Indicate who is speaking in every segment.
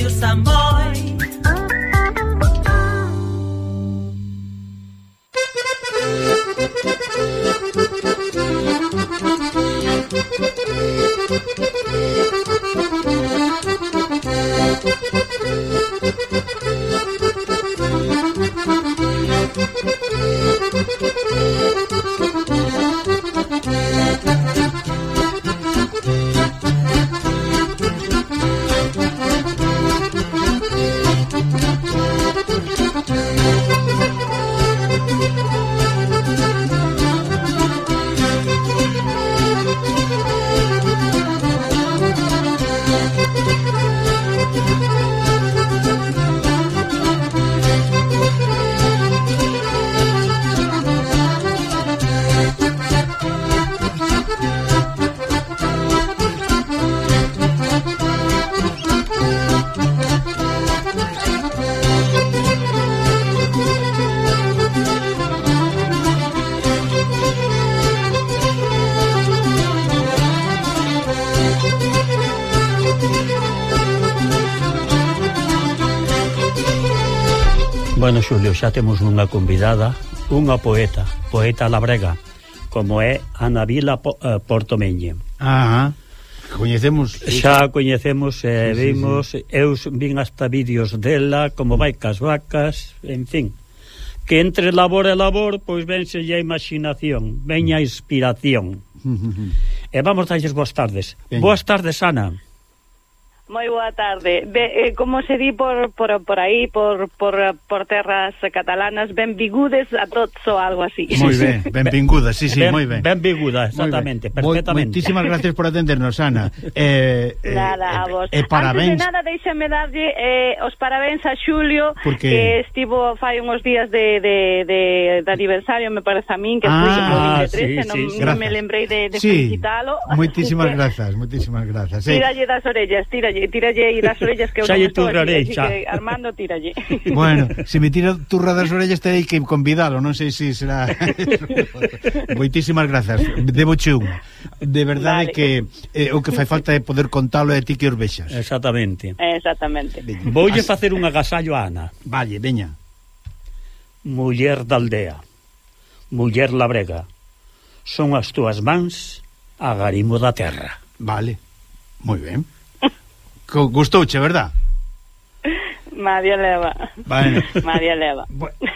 Speaker 1: Radio Sambo.
Speaker 2: Bueno, Xulio, xa temos unha convidada, unha poeta, poeta labrega, como é Ana Vila eh, Portomeñe.
Speaker 3: Ah, coñecemos.
Speaker 2: Xa coñecemos, eh,
Speaker 3: sí, sí,
Speaker 2: vimos, sí. eu vin hasta vídeos dela, como vai cas vacas, en fin. Que entre labor e labor, pois vense a imaginación, veña a inspiración. e vamos darlles boas tardes.
Speaker 3: Venga.
Speaker 2: Boas tardes, Ana.
Speaker 4: Moi boa tarde. Be, eh, como se di por, por, por aí, por, por, por terras catalanas, benvigudes a tots ou algo así.
Speaker 3: Moi ben, benvinguda, sí, sí,
Speaker 2: ben,
Speaker 3: moi ben.
Speaker 2: Benvinguda, exactamente, ben. perfectamente.
Speaker 3: Moitísimas gracias por atendernos, Ana. Eh, eh,
Speaker 4: nada, a vos.
Speaker 3: Eh, parabéns.
Speaker 4: Antes de nada, deixame darlle eh, os parabéns a Xulio,
Speaker 3: Porque...
Speaker 4: que estivo fai uns días de, de, de, de aniversario, me parece a min, que
Speaker 3: ah,
Speaker 4: foi o 23,
Speaker 2: sí,
Speaker 4: non,
Speaker 2: sí,
Speaker 4: non me lembrei de, de
Speaker 3: sí.
Speaker 4: felicitalo.
Speaker 3: Moitísimas grazas, moitísimas grazas. Eh.
Speaker 4: Tiralle das orellas, tiralle tiralle, aí das orellas que eu
Speaker 2: xa
Speaker 4: non estou aquí,
Speaker 2: xa.
Speaker 4: que Armando tiralle.
Speaker 3: Bueno, se me tira turra das orellas terei que convidalo, non sei se será Moitísimas grazas. Debo che un. De verdade
Speaker 4: vale.
Speaker 3: que eh, o que fai falta é poder contalo e ti que os vexas.
Speaker 2: Exactamente.
Speaker 4: Exactamente.
Speaker 2: Voulle facer un agasallo a Ana.
Speaker 3: Vale, veña.
Speaker 2: Muller da aldea. Muller labrega. Son as túas mans agarimo da terra.
Speaker 3: Vale. Moi ben. Gustouche, verdad?
Speaker 4: Madia leva.
Speaker 3: Vale.
Speaker 4: Madia leva.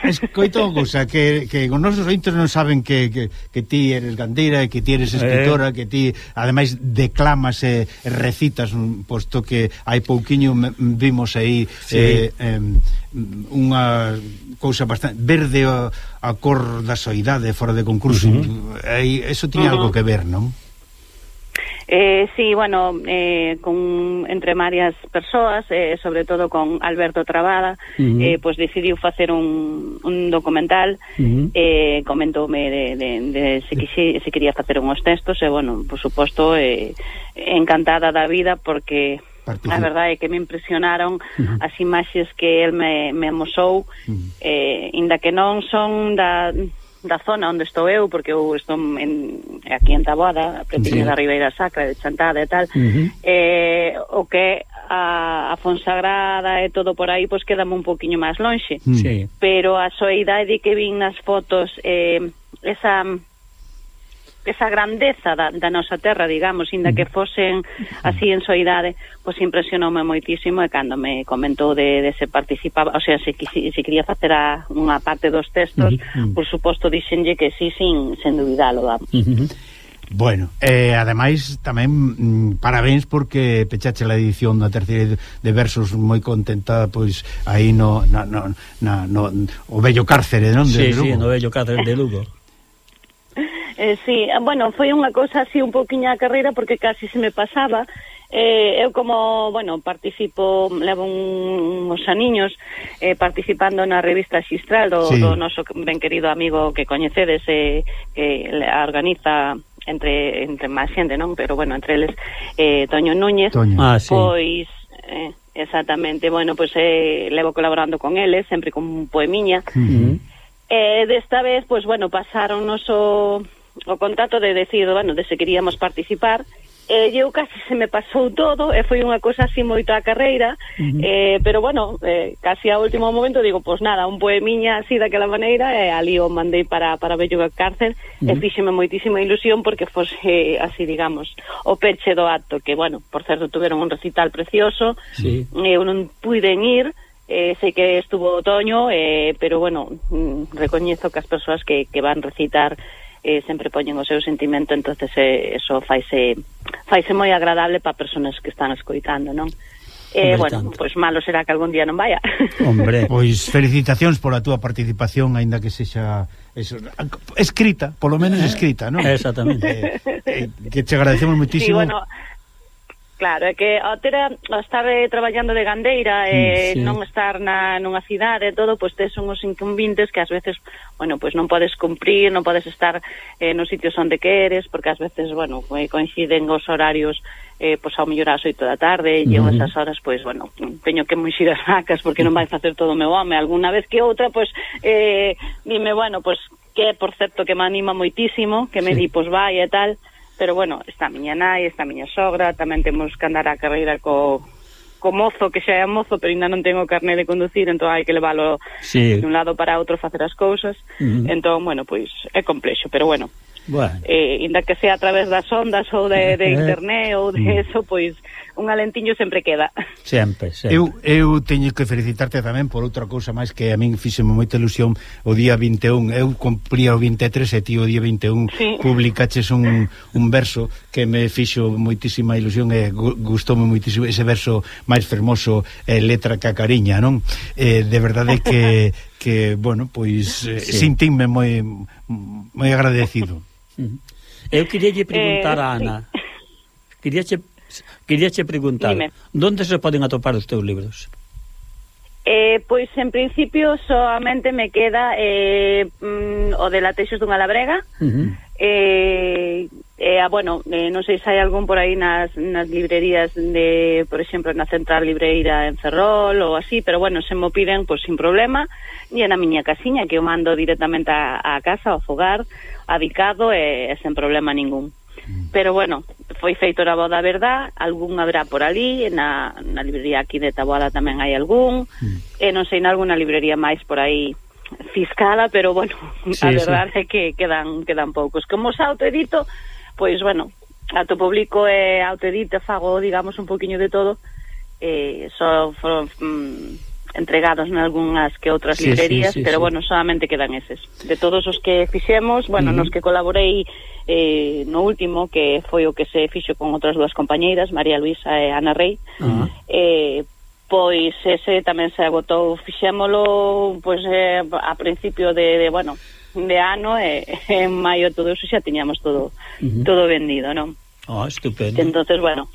Speaker 3: Escoito Gusa, que, que os nosos ointes non saben que, que, que ti eres gandeira e que ti eres eh. escritora, eh. que ti ademais declamas e recitas posto que hai pouquiño vimos aí
Speaker 2: sí.
Speaker 3: eh, eh, unha cousa bastante verde a, a cor da soidade fora de concurso. Uh -huh. Eso tiña
Speaker 4: uh -huh.
Speaker 3: algo que ver, non?
Speaker 4: Eh, sí, bueno, eh, con, entre varias persoas, eh, sobre todo con Alberto Trabada,
Speaker 2: uh -huh.
Speaker 4: eh, pois pues decidiu facer un, un documental,
Speaker 2: uh -huh.
Speaker 4: eh, comentoume de, de, de se, quixi, se quería facer unhos textos, e, bueno, por suposto, eh, encantada da vida, porque
Speaker 3: Participa.
Speaker 4: A verdade é que me impresionaron uh -huh. as imaxes que el me, me amosou, uh -huh. eh, inda que non son da da zona onde estou eu, porque eu estou en, aquí en Taboada, a pretiña
Speaker 2: sí.
Speaker 4: da Ribeira Sacra, de Chantada e tal,
Speaker 2: uh -huh.
Speaker 4: eh, o que a, a Fonsagrada e todo por aí, pois quedame un poquinho máis lonxe.
Speaker 3: Mm.
Speaker 2: Sí.
Speaker 4: Pero a soidade que vin nas fotos, eh, esa esa grandeza da, da nosa terra, digamos, inda que fosen así en soidade, pois impresionoume moitísimo e cando me comentou de, de se participaba, o sea, se, se, se quería facer a unha parte dos textos, uh -huh. por suposto dixenlle que sí, sin, sen dubidalo, vamos.
Speaker 2: Uh -huh.
Speaker 3: Bueno, eh, ademais tamén mm, parabéns porque pechache a edición da terceira de versos moi contenta pois aí no, na, no, na, no o bello cárcere, non? De
Speaker 2: sí,
Speaker 3: Lugo.
Speaker 2: sí, no bello cárcere de Lugo.
Speaker 4: Eh, sí, eh, bueno, foi unha cousa así un poquinha a carreira porque casi se me pasaba. Eh, eu como, bueno, participo, levo un, uns aniños eh, participando na revista Xistral do,
Speaker 3: sí.
Speaker 4: do noso ben querido amigo que coñecedes eh, que a organiza entre entre máis xente, non? Pero bueno, entre eles eh, Toño Núñez,
Speaker 3: Toño.
Speaker 2: Ah, sí.
Speaker 4: pois eh, exactamente, bueno, pois eh, levo colaborando con eles, sempre con poemiña.
Speaker 2: Uh -huh.
Speaker 4: Eh, desta vez, pois, bueno, pasaron noso o contacto de decir, bueno, de se queríamos participar, e eu casi se me pasou todo e foi unha cosa así moito a carreira uh -huh. eh, pero bueno, eh, casi ao último momento digo, pois nada, un poemiña así daquela maneira e ali o mandei para, para Bello Cárcel uh -huh. e fíxeme moitísima ilusión porque fose eh, así, digamos o peche do acto, que bueno, por certo tuveron un recital precioso sí. eu non puiden ir Eh, sei que estuvo otoño, eh, pero bueno, mm, recoñezo que as persoas que, que van recitar eh, sempre poñen o seu sentimento, entonces eh, eso faise faise moi agradable para persoas que están escoitando, non? Eh, bueno, pois pois malo será que algún día non vaya.
Speaker 3: Hombre, pois felicitacións pola túa participación, aínda que sexa eso, escrita, polo menos escrita, non?
Speaker 2: Exactamente.
Speaker 3: Eh, eh, que te agradecemos muitísimo.
Speaker 4: Sí, bueno, Claro, é que ao ter a, estar eh, traballando de gandeira e eh, sí. non estar na nunha cidade e todo, pois tes son os incumbintes que ás veces, bueno, pois non podes cumprir, non podes estar eh, nos sitios onde queres, porque ás veces, bueno, eh, coinciden os horarios eh, pois ao mellor ás oito da tarde e eu uh -huh. esas horas, pois, bueno, teño que muxir as vacas porque non vai facer todo o meu home. Alguna vez que outra, pois, eh, dime, bueno, pois, que, por certo, que me anima moitísimo, que me sí. di, pois, vai e tal, pero bueno, está a miña nai, está a miña sogra, tamén temos que andar a carreira co, co mozo, que xa é mozo, pero ainda non tengo carné de conducir, entón hai que leválo sí. de un lado para outro facer as cousas. Uh -huh. Entón, bueno, pois é complexo, pero bueno. bueno. Eh, inda que sea a través das ondas ou de, de internet ou de mm. eso, pois un alentiño sempre queda.
Speaker 2: Sempre, sempre.
Speaker 3: Eu, eu teño que felicitarte tamén por outra cousa máis que a min fixeme moita ilusión o día 21. Eu cumplía o 23 e ti o día 21 sí. publicaches un, un verso que me fixo moitísima ilusión e gustoume moitísimo ese verso máis fermoso, eh, letra que a cariña, non? Eh, de verdade que que, bueno, pois eh, sí. sintínme moi moi agradecido.
Speaker 2: Eu queria lle preguntar eh, a Ana. Sí. Quería che Queríache preguntar, Dime. onde se poden atopar os teus libros?
Speaker 4: Eh, pois en principio solamente me queda eh, mm, o de Latexos dunha labrega uh -huh. eh, eh, ah, bueno, eh, non sei se hai algún por aí nas, nas librerías de, por exemplo, na Central Libreira en Ferrol ou así, pero bueno, se mo piden pois sin problema, e na miña casiña que eu mando directamente a, a casa, ao fogar adicado e eh, sen problema ningún mm. pero bueno, foi feito na Boda Verdad, algún habrá por ali, na, na librería aquí de Taboada tamén hai algún, mm. e non sei nalgúna librería máis por aí fiscada, pero bueno, sí, a verdade sí. é que quedan, quedan poucos. Como xa autoedito, pois bueno, a to publico e autoedito fago, digamos, un poquinho de todo, eh, só so, mm, entregados en algunhas que outras sí, librerías, sí, sí, pero sí. bueno, solamente quedan eses. De todos os que fixemos, bueno, uh -huh. nos que colaborei eh, no último, que foi o que se fixo con outras dúas compañeiras, María Luisa e Ana Rey, uh -huh. eh, pois ese tamén se agotou, fixémolo pois, eh, a principio de, de bueno, de ano e eh, en maio todo eso xa tiñamos todo uh -huh. todo vendido, non?
Speaker 2: Ah, oh, estupendo.
Speaker 4: Entonces, bueno,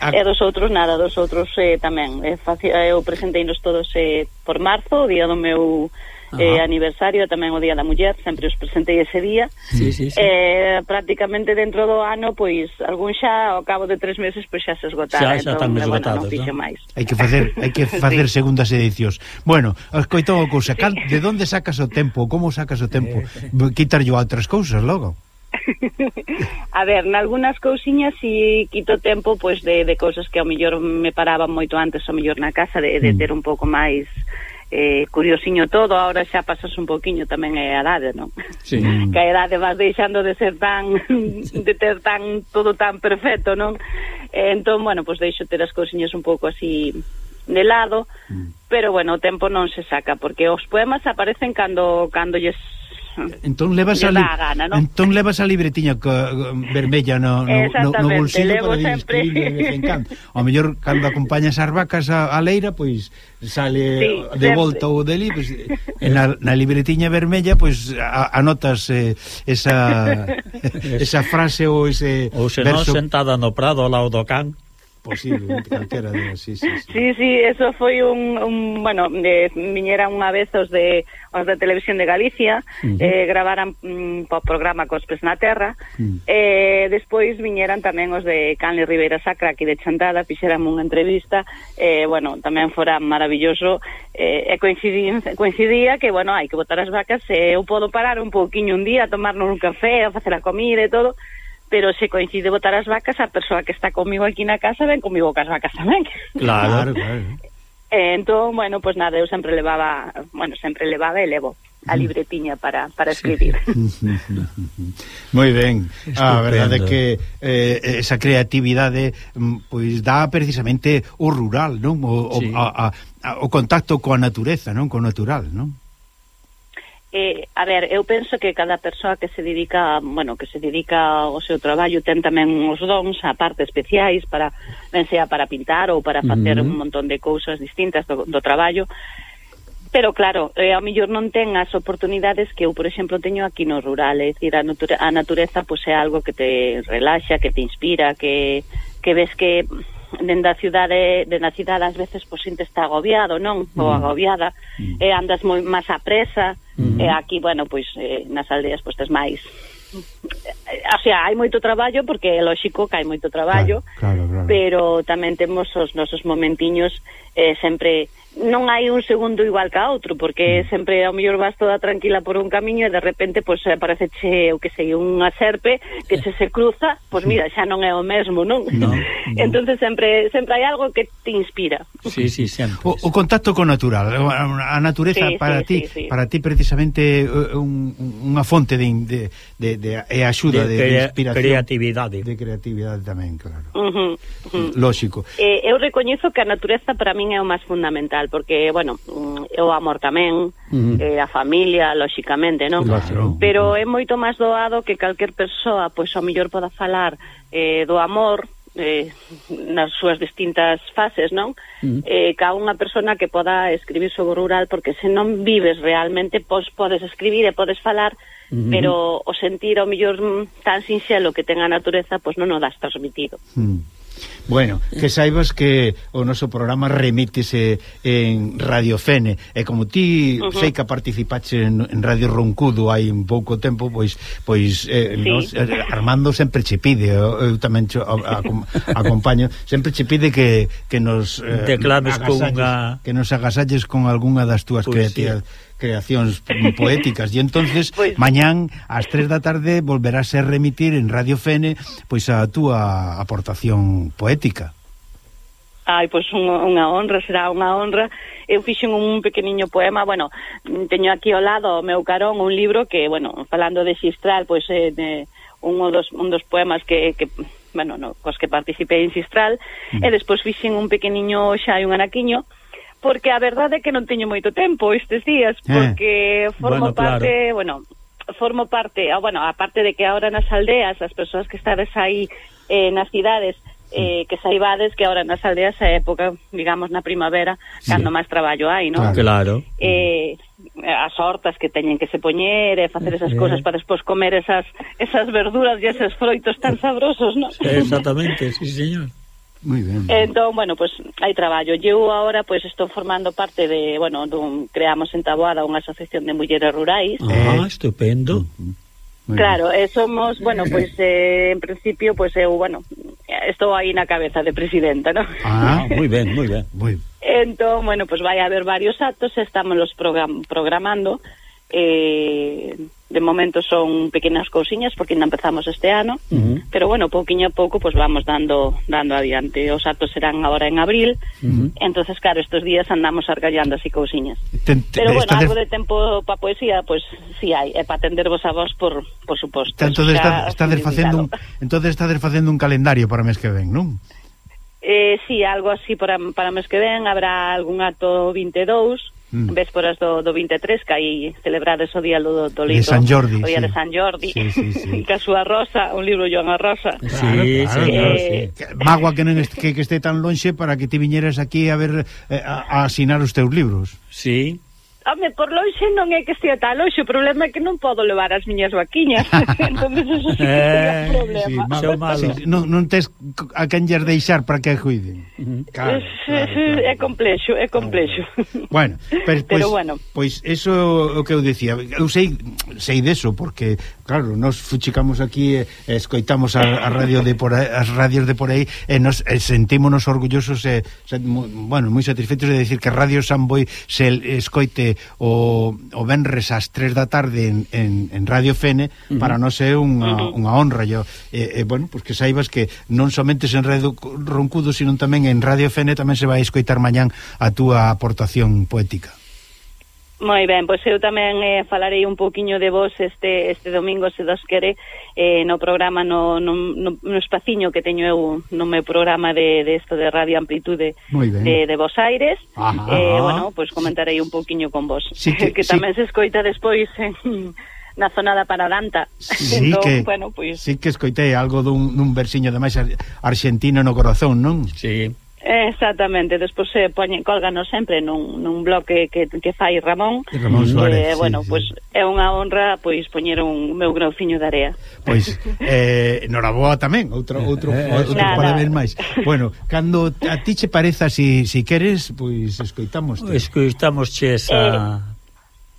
Speaker 4: A... E dos outros nada, dos outros eh, tamén. Eh, faci, eu presenteinos todos eh, por marzo, o día do meu eh, aniversario, tamén o día da muller, sempre os presentei ese día. Sí, sí, sí. Eh, prácticamente dentro do ano, pois, algún xa ao cabo de tres meses, pois xa se esgotaron.
Speaker 2: Xa, xa entón, están esgotados,
Speaker 4: bueno, non máis.
Speaker 3: Hai que facer, hai que facer sí. segundas edicións. Bueno, coito unha cousa, sí. de onde sacas o tempo, como sacas o tempo? Quitarlle outras cousas logo?
Speaker 4: a ver, nalgúnas cousiñas si quito tempo pois de, de cousas que ao mellor me paraban moito antes ao mellor na casa de, de mm. ter un pouco máis eh, curiosiño todo, ahora xa pasas un poquinho tamén é a edade, non? Sí. Que a edade vas deixando de ser tan de ter tan todo tan perfecto, non? Eh, entón, bueno, pois deixo ter as cousiñas un pouco así de lado, mm. pero bueno, o tempo non se saca porque os poemas aparecen cando cando lles
Speaker 3: Entón levas a li... gana, ¿no? Entón levas a libretiña co, vermella no, no, no, no bolsillo para sempre... O mellor cando acompañas as vacas a, a leira, pois sale sí, de sempre. volta ou deli, pois en na, na libretiña vermella pois a, anotas eh, esa esa frase ou ese
Speaker 2: ou se verso... non sentada no prado ao lado do can
Speaker 3: posible, calquera de sí, sí, sí.
Speaker 4: Sí, sí, eso foi un, un bueno, eh, de, viñera unha vez os de os de Televisión de Galicia, uh -huh. eh, gravaran mm, programa cos Pes na Terra, uh mm. -huh. eh, despois viñeran tamén os de Canle Ribeira Sacra aquí de Chantada, fixeran unha entrevista, eh, bueno, tamén fora maravilloso, eh, e coincidía, coincidía que, bueno, hai que botar as vacas, eh, eu podo parar un pouquiño un día, tomarnos un café, a facer a comida e todo, pero se coincide botar as vacas, a persoa que está comigo aquí na casa ven comigo cas vacas tamén.
Speaker 2: Claro,
Speaker 3: claro.
Speaker 4: Eh, entón, bueno, pois pues nada, eu sempre levaba, bueno, sempre levaba e levo a mm. libretiña para, para escribir. Sí.
Speaker 3: Moi ben. Ah,
Speaker 2: Estupendo.
Speaker 3: A verdade é que eh, esa creatividade mm, pois dá precisamente o rural, non? O,
Speaker 2: sí.
Speaker 3: o, a, a, o contacto coa natureza, non? Co natural, non?
Speaker 4: Eh, a ver, eu penso que cada persoa que se dedica, bueno, que se dedica ao seu traballo ten tamén os dons a parte especiais para, ben sea para pintar ou para facer
Speaker 2: uh -huh.
Speaker 4: un montón de cousas distintas do, do traballo. Pero claro, eh, ao mellor non ten as oportunidades que eu, por exemplo, teño aquí no rural, é dicir, a, nature, a natureza pois é algo que te relaxa, que te inspira, que que ves que dende a cidade, dende a cidade ás veces pois sintes está agobiado, non? Ou mm. agobiada, uh mm. -huh. andas moi máis a presa, -huh. E aquí, bueno, pois eh, nas aldeas pois tes máis o sea, hai moito traballo porque é lógico que hai moito traballo,
Speaker 3: claro, claro, claro.
Speaker 4: pero tamén temos os nosos momentiños eh, sempre non hai un segundo igual que a outro, porque mm. sempre ao mellor vas toda tranquila por un camiño e de repente pois pues, aparece che, o que sei, unha serpe que eh. se se cruza, pois pues, mira, xa non é o mesmo, non?
Speaker 2: No, no.
Speaker 4: Entonces sempre sempre hai algo que te inspira.
Speaker 2: Sí, sí, sempre.
Speaker 3: O, o contacto co natural, a natureza
Speaker 4: sí,
Speaker 3: para
Speaker 4: sí,
Speaker 3: ti,
Speaker 4: sí, sí.
Speaker 3: para ti precisamente eh, un, unha fonte de, de, de, de e axuda de, de,
Speaker 2: de
Speaker 3: inspiración
Speaker 2: creatividade.
Speaker 3: de creatividade tamén, claro.
Speaker 4: Uh -huh, uh -huh.
Speaker 3: Lógico.
Speaker 4: Eh, eu recoñezo que a natureza para min é o máis fundamental porque, bueno, mm, o amor tamén,
Speaker 2: uh -huh.
Speaker 4: eh, a familia, lóxicamente, non?
Speaker 3: Claro.
Speaker 4: Pero é moito máis doado que calquer persoa, pois ao mellor poda falar eh, do amor, eh, nas súas distintas fases, non? Eh, ca unha persona que poda escribir sobre o rural, porque se non vives realmente, pois podes escribir e podes falar, Pero o sentir ao mellor tan sinxelo que ten a natureza, pois non o das transmitido.
Speaker 3: mm. Bueno, que saibas que o noso programa remítese en Radio Fene e como ti
Speaker 4: uh -huh.
Speaker 3: sei que participache en, en Radio Roncudo hai un pouco tempo, pois pois eh,
Speaker 4: sí.
Speaker 3: nos, eh, Armando sempre che pide, eu, eu tamén cho, a, a, acompaño, sempre che pide que, que nos eh,
Speaker 2: declames con unha
Speaker 3: que nos agasalles con algunha das túas
Speaker 2: poesías.
Speaker 3: creativas creacións poéticas e entonces
Speaker 4: pues...
Speaker 3: mañán ás 3 da tarde volverás a remitir en Radio Fene pois a túa aportación poética.
Speaker 4: Ai, pois unha, unha honra, será unha honra. Eu fixen un pequeniño poema, bueno, teño aquí ao lado o meu carón un libro que, bueno, falando de Xistral, pois eh, de, un dos, un dos poemas que, que bueno, no, cos que participei en Xistral, mm. e despois fixen un pequeniño xa e un anaquiño, porque a verdade é que non teño moito tempo estes días,
Speaker 3: eh,
Speaker 4: porque eh, formo
Speaker 2: bueno,
Speaker 4: parte, claro. bueno, formo parte, ah, bueno, aparte de que ahora nas aldeas, as persoas que estades aí eh, nas cidades, eh, que saibades que ahora nas aldeas a época, digamos, na primavera, sí. cando máis traballo hai, non?
Speaker 3: Claro.
Speaker 4: Eh, as hortas que teñen que se poñer e facer esas
Speaker 2: eh.
Speaker 4: cousas para despois comer esas esas verduras e esos froitos tan sabrosos, non?
Speaker 2: Exactamente, sí, señor.
Speaker 3: Muy ben.
Speaker 4: Entón, bueno, pois pues, hai traballo. Eu agora pois pues, estou formando parte de, bueno, dun creamos en Taboada unha asociación de mulleres rurais.
Speaker 2: Ah, ah eh. estupendo.
Speaker 3: Muy
Speaker 4: claro, eh, somos, bueno, pois pues, eh, en principio, pois pues, eu, bueno, estou aí na cabeza de presidenta, ¿no?
Speaker 3: Ah,
Speaker 2: ah moi ben, moi ben,
Speaker 3: moi.
Speaker 4: Entón, bueno, pois pues vai haber varios actos, estamos los program programando eh de momento son pequenas cousiñas porque ainda empezamos este ano,
Speaker 2: uh -huh.
Speaker 4: pero bueno, pouquiño a pouco pues vamos dando dando adiante. Os actos serán agora en abril.
Speaker 2: Uh -huh.
Speaker 4: Entonces, claro, estes días andamos argallando así cousiñas.
Speaker 3: Ten,
Speaker 4: pero bueno, algo
Speaker 3: de
Speaker 4: tempo para poesía, pois pues, si sí hai, e para atendervos a vos por por suposto. Entonces,
Speaker 3: está,
Speaker 4: estades
Speaker 3: facendo un entonces está facendo un calendario para mes que ven, non?
Speaker 4: Eh, sí, algo así para, para mes que ven, habrá algún acto 22
Speaker 3: mm.
Speaker 4: vésperas do, do 23 que aí celebrades o día do, do libro de
Speaker 3: San Jordi,
Speaker 4: o día
Speaker 3: sí.
Speaker 4: de San Jordi
Speaker 3: sí, sí, sí.
Speaker 4: que a súa rosa, un libro Joan a Rosa
Speaker 2: sí,
Speaker 3: claro,
Speaker 2: claro,
Speaker 4: claro,
Speaker 2: sí.
Speaker 3: Que, magua que, non est, que, que este tan lonxe para que ti viñeras aquí a ver eh, a, a asinar os teus libros
Speaker 2: Sí,
Speaker 4: Home, por loxe non é que estea tal loxe, o problema é que non podo levar as miñas vaquiñas. entón, eso sí que é
Speaker 2: eh,
Speaker 4: un problema.
Speaker 3: Sí,
Speaker 2: malo, malo.
Speaker 3: Sí, non, non tes a quen lles deixar para que cuiden. Claro, claro,
Speaker 4: claro. É complexo, é complexo.
Speaker 3: Bueno, pero, pois, pero
Speaker 4: bueno.
Speaker 3: pois eso o que eu dicía, eu sei sei deso porque claro, nos fuchicamos aquí e escoitamos a, a radio de por aí, as radios de por aí e nos e sentímonos orgullosos e, e bueno, moi satisfeitos de decir que Radio Samboy se escoite o, o Benres ás 3 da tarde en, en, en Radio Fene, uh -huh. para nós é unha, uh -huh. unha honra. Yo, e, e, bueno, pues que saibas que non somente en Radio Roncudo, sino tamén en Radio Fene tamén se vai escoitar mañán a túa aportación poética.
Speaker 4: Moi ben, pois eu tamén eh, falarei un poquinho de vos este este domingo se dos quere eh, no programa no, no, no, no espaciño que teño eu no meu programa de, de esto de Radio Amplitude de, de Vos Aires. Ajá. Eh, bueno, pois comentarei un poquinho con vos, sí que, que tamén sí. se escoita despois en na zona da Paradanta.
Speaker 3: Sí entón, que, bueno, pois... sí que escoitei algo dun, dun versiño de máis argentino no corazón, non?
Speaker 2: Sí.
Speaker 4: Exactamente, despois se poñen, colganos sempre nun, nun bloque que, que fai Ramón,
Speaker 3: Ramón Suárez,
Speaker 4: eh, sí, bueno, sí. pois é unha honra pois poñer un meu grauciño de area.
Speaker 3: Pois eh noraboa tamén, outro outro eh, eh. outro nada. parabéns máis. Bueno, cando a ti che pareza si si queres, pois escoitamos.
Speaker 2: Escoitamos che esa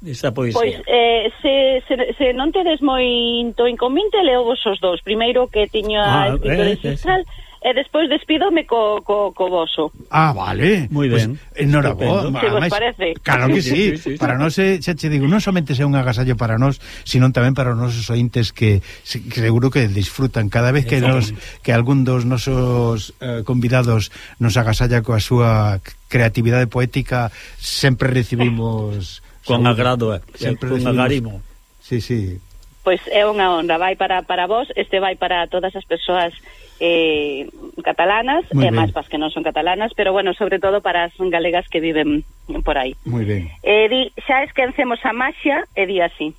Speaker 2: eh, esa poesía.
Speaker 4: Pois, eh, se, se, se non tedes moito inconvinte, leo vos os dous. Primeiro que tiña ah, escrito eh, de Cistral, eh, e despois despídome co, co, co voso.
Speaker 3: Ah, vale.
Speaker 2: Moi ben.
Speaker 3: Pues, enhorabuena.
Speaker 4: Se vos parece.
Speaker 3: Claro que sí. sí, sí, sí para nós, xa te digo, non somente sea un agasallo para nós, sino tamén para os nosos ointes que, que seguro que disfrutan cada vez que nos que algún dos nosos eh, convidados nos agasalla coa súa creatividade poética, sempre recibimos...
Speaker 2: con agrado, eh, sempre con agarimo.
Speaker 3: Sí, sí
Speaker 4: pois é unha honra, vai para, para vos, este vai para todas as persoas eh, catalanas, e máis para as que non son catalanas, pero bueno, sobre todo para as galegas que viven por aí.
Speaker 3: Moi ben.
Speaker 4: Eh, di, xa esquecemos a maxia e di así,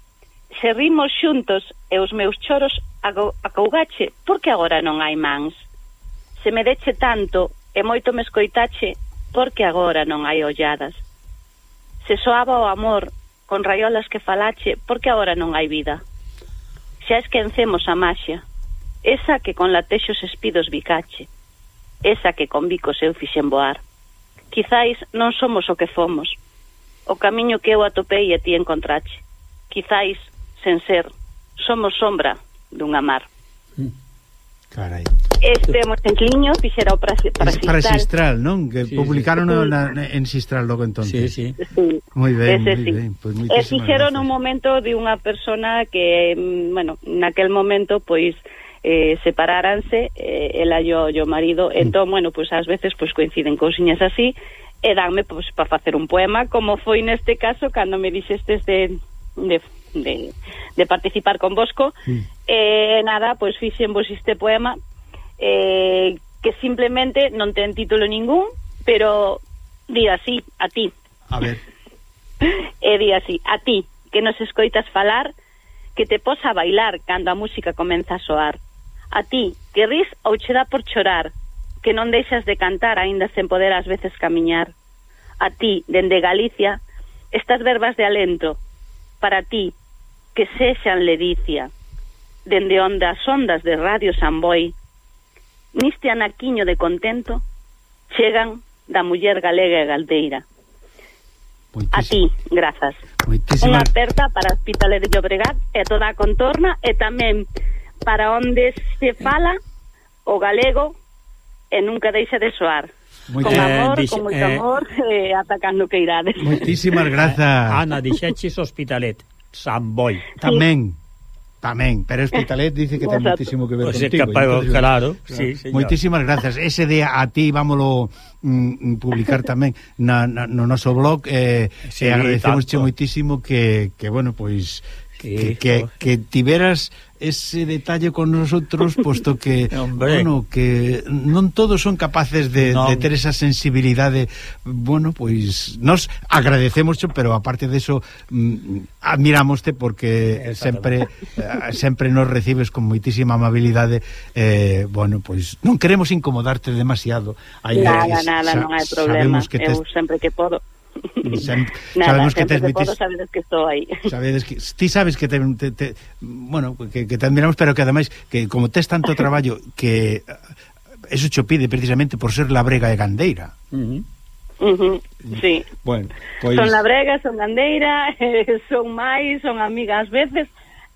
Speaker 4: se rimos xuntos e os meus choros acougache, porque agora non hai mans? Se me deche tanto e moito me escoitache, porque agora non hai olladas? Se soaba o amor con raiolas que falache, porque agora non hai vida? xa esquencemos a maxia, esa que con latexos espidos bicache, esa que con bicos eu fixen voar. Quizáis non somos o que fomos, o camiño que eu atopei e ti encontrache. Quizáis, sen ser, somos sombra dunha mar.
Speaker 3: Mm. Carai.
Speaker 4: Este, Mosenquiño fixera o
Speaker 3: parasistral. Parasistral, non? Que sí, publicaron sí. Na, en Sistral logo entón.
Speaker 2: Sí, sí.
Speaker 3: sí. Moi ben, moi sí. ben. Pues
Speaker 4: e fixeron un momento de unha persona que, mm, bueno, naquel momento, pois, eh, separáranse, eh, ela e o, o marido, mm. entón, bueno, pois ás veces pois coinciden cousiñas así, e danme pois, para facer un poema, como foi neste caso, cando me dixestes de, de de, de participar con Bosco mm. e eh, nada, pois fixen vos este poema eh, que simplemente non ten título ningún, pero di así, a ti.
Speaker 3: A ver.
Speaker 4: e di así, a ti, que nos escoitas falar, que te posa bailar cando a música comeza a soar. A ti, que ris ou che dá por chorar, que non deixas de cantar aínda sen poder ás veces camiñar. A ti, dende Galicia, estas verbas de alento, para ti, que sexan ledicia, dende onde as ondas de Radio Samboy niste anaquiño de contento, chegan da muller galega e galdeira. Moitísima. A ti, grazas.
Speaker 3: Moitísima.
Speaker 4: Unha aperta para Hospitalet de Llobregat e toda a contorna e tamén para onde se fala o galego e nunca deixa de soar. Moito con amor, eh, con moito eh, amor, eh, atacando que irades.
Speaker 3: Moitísimas eh, grazas.
Speaker 2: Ana, dixeches Hospitalet, San Boi.
Speaker 3: Tamén. Sí. Tamén, pero Hospitalet dice que ten moitísimo que ver pois contigo.
Speaker 2: Capaz, entonces, claro, sí,
Speaker 3: señor. Moitísimas grazas. Ese de a ti vámolo mm, publicar tamén na, na, no noso blog eh, sí, eh agradecemos moitísimo que, que bueno, pois que, que, que tiveras ese detalle con nosotros posto que bueno, que non todos son capaces de, de ter esa sensibilidade. Bueno, pois nos agradecemos pero aparte de eso mm, admiramoste porque sempre eh, sempre nos recibes con moitísima amabilidade. Eh, bueno, pois non queremos incomodarte demasiado.
Speaker 4: Aí nada, nada, sa, non hai problema. Que te... Eu sempre que podo Sem, Nada, sabemos que tes mitis... sabedes que estou aí.
Speaker 3: Sabedes que ti sabes que te, te, te bueno, que que te admiramos, pero que ademais que como tes tanto traballo que eh, eso cho pide precisamente por ser labrega e gandeira.
Speaker 4: Uh -huh. Uh -huh, sí.
Speaker 3: Bueno, pois...
Speaker 4: Son labrega, son gandeira, son máis, son amigas ás veces,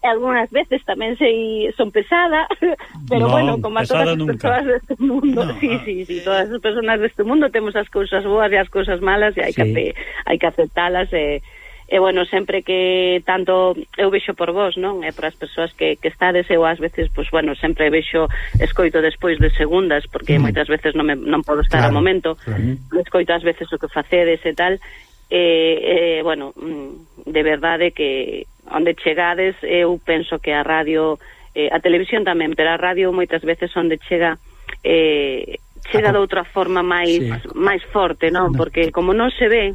Speaker 4: algunhas veces tamén sei son pesada, pero no, bueno, como a todas as persoas deste mundo, no, sí, ah. sí, sí, todas as persoas deste mundo temos as cousas boas e as cousas malas e hai sí. que hai que aceptalas e eh, E eh, bueno, sempre que tanto eu vexo por vos, non? E eh, para as persoas que, que estades eu ás veces, pois bueno, sempre vexo escoito despois de segundas porque mm. moitas veces non, me, non podo estar claro, ao momento. Claro. Escoito ás veces o que facedes e tal. E, e bueno, mm, de verdade que onde chegades, eu penso que a radio, eh, a televisión tamén, pero a radio moitas veces onde chega eh, chega ah, de outra forma máis sí. máis forte, non? Porque como non se ve,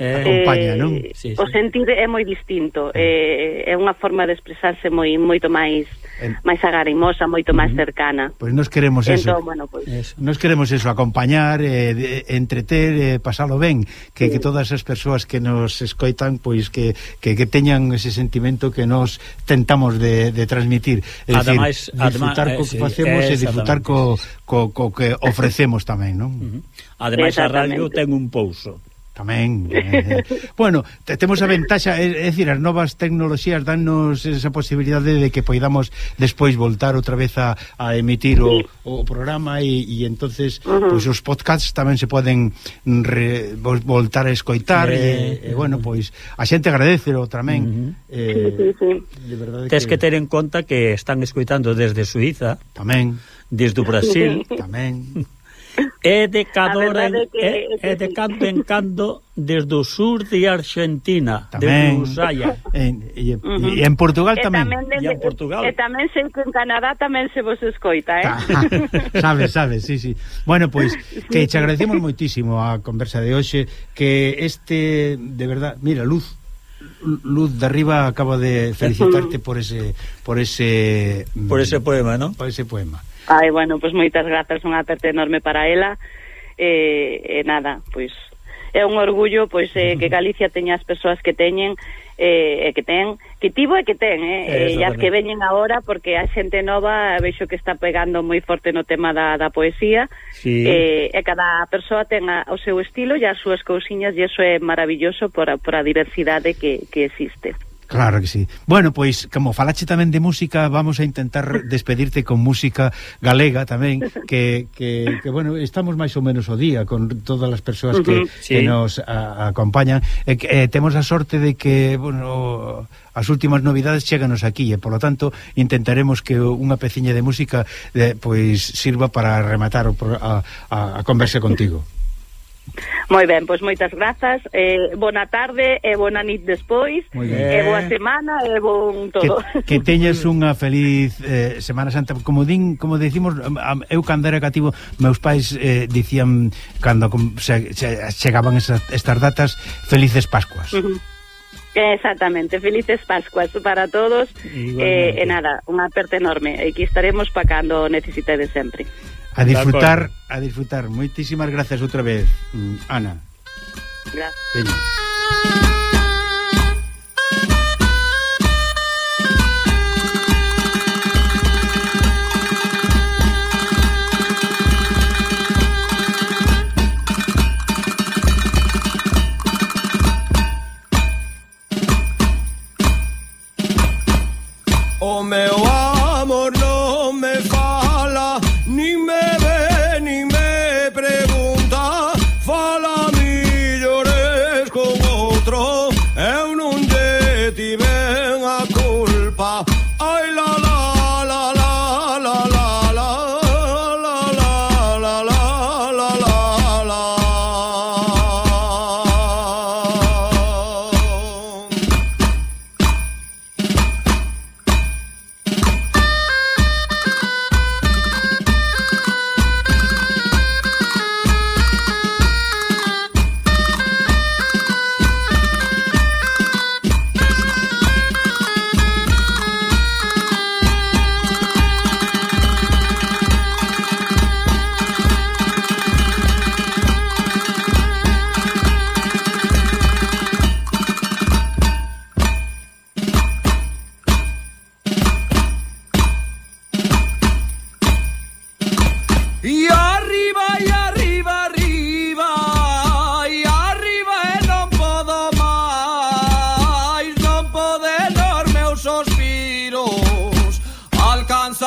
Speaker 3: Eh, eh, acompaña, non?
Speaker 4: Sí, sí. O sentir é moi distinto, eh. eh, é unha forma de expresarse moi moito máis en... máis agarimosa, moito máis cercana.
Speaker 3: Pois pues nos queremos
Speaker 4: eso.
Speaker 3: Entón,
Speaker 4: bueno, pues...
Speaker 3: eso. Nos queremos eso, acompañar, eh, de, entreter, eh, pasalo ben, que, sí. que todas as persoas que nos escoitan, pois pues, que, que, que teñan ese sentimento que nos tentamos de, de transmitir. É ademais, disfrutar ademais, co que eh, facemos sí, e disfrutar co, co, co que ofrecemos tamén, non? Uh
Speaker 2: -huh. Ademais, a radio ten un pouso
Speaker 3: Tamén. Eh, bueno, te, temos a ventaxa, é, é dicir, as novas tecnoloxías dannos esa posibilidade de que poidamos despois voltar outra vez a, a emitir o, o programa e, e entonces uh -huh. pois os podcasts tamén se poden re, voltar a escoitar eh, e, e bueno, pois a xente agradecelo tamén. Uh -huh.
Speaker 4: eh, sí, sí, sí.
Speaker 2: De verdade Tes que... que ter en conta que están escoitando desde Suiza.
Speaker 3: Tamén.
Speaker 2: Desde o Brasil.
Speaker 3: tamén.
Speaker 2: É de cadora en, é, é de cando en cando desde o sur de Argentina,
Speaker 3: tamén,
Speaker 2: de Usaya.
Speaker 3: En, e, uh -huh. e en Portugal tamén.
Speaker 4: E
Speaker 3: tamén,
Speaker 4: desde,
Speaker 2: e en Portugal.
Speaker 4: E tamén sei que en Canadá tamén se vos escoita, eh?
Speaker 3: sabes, sabes, sí, sí. Bueno, pois, pues, que che agradecemos moitísimo a conversa de hoxe, que este, de verdad, mira, Luz, Luz de arriba acaba de felicitarte por ese por ese
Speaker 2: por ese poema, ¿no?
Speaker 3: Por ese poema.
Speaker 4: Ai, bueno, pois moitas grazas, unha aperta enorme para ela. E, e nada, pois é un orgullo pois eh, que Galicia teña as persoas que teñen eh, que ten, que tivo e que ten, eh, eh e as que veñen agora porque a xente nova vexo que está pegando moi forte no tema da, da poesía sí. eh, e cada persoa ten a, o seu estilo e as súas cousiñas e iso é maravilloso por a, por a diversidade que, que existe.
Speaker 3: Claro que sí. Bueno, pois, como falache tamén de música, vamos a intentar despedirte con música galega tamén, que, que, que bueno, estamos máis ou menos o día con todas as persoas uh -huh, que, sí. que nos a, acompañan. E, eh, temos a sorte de que, bueno, as últimas novidades cheganos aquí e polo tanto intentaremos que unha peciña de música eh, pois sirva para rematar o, a, a, a conversa contigo.
Speaker 4: Moi ben, pois moitas grazas. Eh, bona tarde e bona nit despois. E boa eh. semana e bon todo.
Speaker 3: Que, que teñes unha feliz eh, Semana Santa. Como din, como decimos, eu cando era cativo, meus pais eh, dicían cando se, se, chegaban esas, estas datas, felices Pascuas. Uh -huh.
Speaker 4: Exactamente, felices Pascuas para todos eh, e nada, unha aperta enorme e estaremos pa cando necesitades sempre
Speaker 3: A disfrutar, a disfrutar. Moitísimas grazas outra vez, mm, Ana.
Speaker 4: Gracias.
Speaker 1: Veña.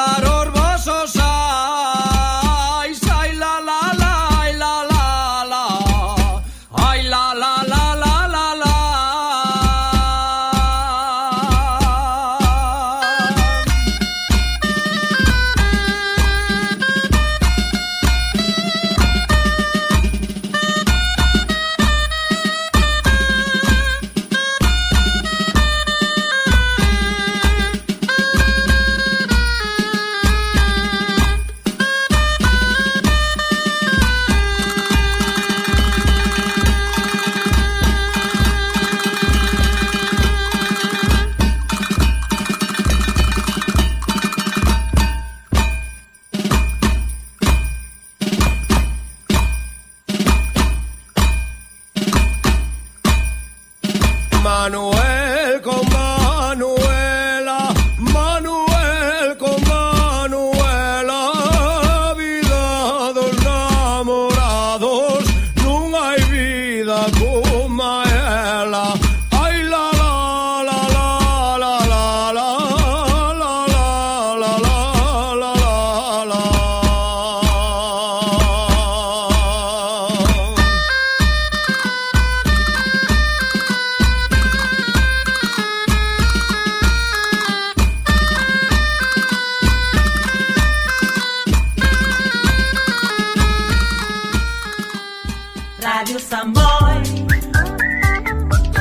Speaker 1: Barón.
Speaker 5: run away